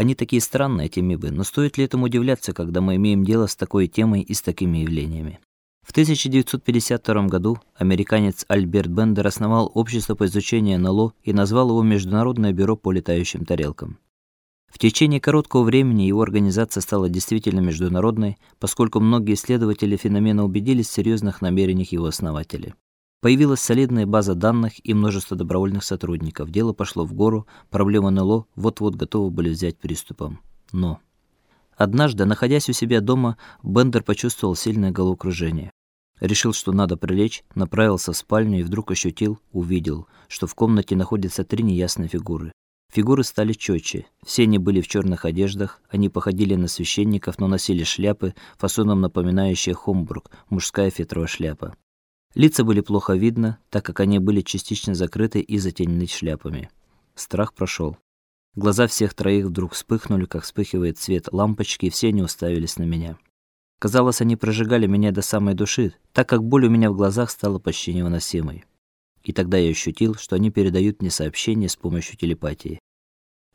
Они такие странные эти мибы, но стоит ли этому удивляться, когда мы имеем дело с такой темой и с такими явлениями? В 1952 году американец Альберт Бендер основал общество по изучению НЛО и назвал его Международное бюро по летающим тарелкам. В течение короткого времени его организация стала действительно международной, поскольку многие исследователи феномена убедились в серьезных намерениях его основателя. Появилась солидная база данных и множество добровольных сотрудников. Дело пошло в гору, проблемы НЛО вот-вот готовы были взять приступом. Но однажды, находясь у себя дома, Бендер почувствовал сильное головокружение. Решил, что надо прилечь, направился в спальню и вдруг ощутил, увидел, что в комнате находятся три неясные фигуры. Фигуры стали четче. Все они были в черных одеждах, они походили на священников, но носили шляпы, фасоном напоминающие хомбург, мужская фетровая шляпа. Лица были плохо видно, так как они были частично закрыты и затенены шляпами. Страх прошел. Глаза всех троих вдруг вспыхнули, как вспыхивает свет лампочки, и все они уставились на меня. Казалось, они прожигали меня до самой души, так как боль у меня в глазах стала почти невыносимой. И тогда я ощутил, что они передают мне сообщение с помощью телепатии.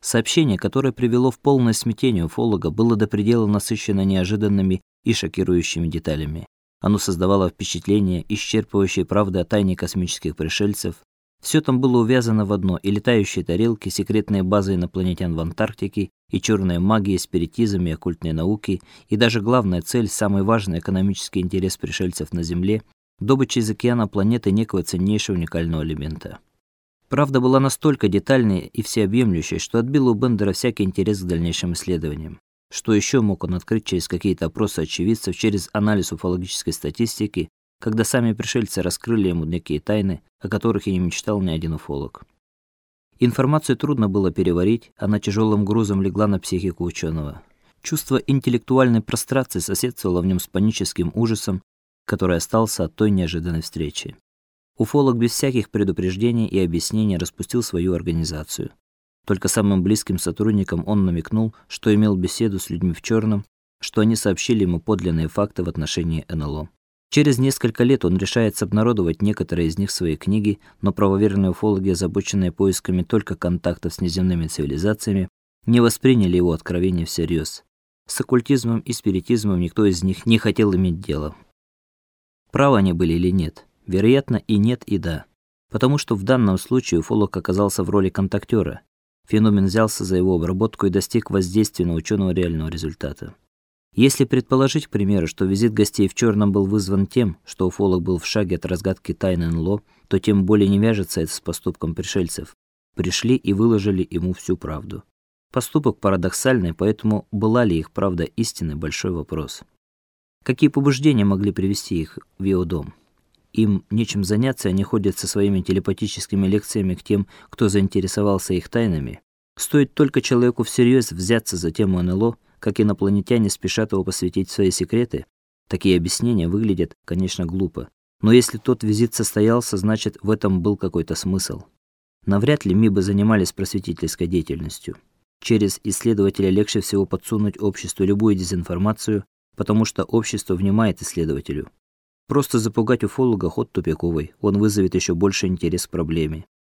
Сообщение, которое привело в полное смятение уфолога, было до предела насыщено неожиданными и шокирующими деталями. Оно создавало впечатление исчерпывающей правды о тайне космических пришельцев. Все там было увязано в одно: и летающие тарелки, секретные базы инопланетян в Антарктике, и черная магия, спиритизм и оккультные науки, и даже главная цель, самый важный экономический интерес пришельцев на Земле добыча из океана планеты некого ценнейшего уникального элемента. Правда была настолько детальной и всеобъемлющей, что отбила у Бендера всякий интерес к дальнейшим исследованиям. Что еще мог он открыть через какие-то опросы очевидцев, через анализ уфологической статистики, когда сами пришельцы раскрыли ему некие тайны, о которых и не мечтал ни один уфолог. Информацию трудно было переварить, она тяжелым грузом легла на психику ученого. Чувство интеллектуальной прострации соседствовало в нем с паническим ужасом, который остался от той неожиданной встречи. Уфолог без всяких предупреждений и объяснений распустил свою организацию. Только самым близким сотрудникам он намекнул, что имел беседу с людьми в черном, что они сообщили ему подлинные факты в отношении НЛО. Через несколько лет он решается обнародовать некоторые из них в своей книге, но правоверные уфологи, озабоченные поисками только контактов с неземными цивилизациями, не восприняли его откровения всерьез. С оккультизмом и спиритизмом никто из них не хотел иметь дело. Правы они были или нет? Вероятно, и нет, и да. Потому что в данном случае уфолог оказался в роли контактера, Феномен взялся за его обработку и достиг воздействия на ученого реального результата. Если предположить, к примеру, что визит гостей в черном был вызван тем, что уфолог был в шаге от разгадки тайны НЛО, то тем более не вяжется это с поступком пришельцев. Пришли и выложили ему всю правду. Поступок парадоксальный, поэтому была ли их правда истинной большой вопрос. Какие побуждения могли привести их в его дом? Им нечем заняться, они ходят со своими телепатическими лекциями к тем, кто заинтересовался их тайнами. Стоит только человеку всерьез взяться за тему НЛО, как инопланетяне спешат его посвятить свои секреты. Такие объяснения выглядят, конечно, глупо. Но если тот визит состоялся, значит, в этом был какой-то смысл. Навряд ли МИБы занимались просветительской деятельностью. Через исследователя легче всего подсунуть обществу любую дезинформацию, потому что общество внимает исследователю. Просто запугать уфолога ход тупиковый. Он вызовет еще больше интерес к проблеме.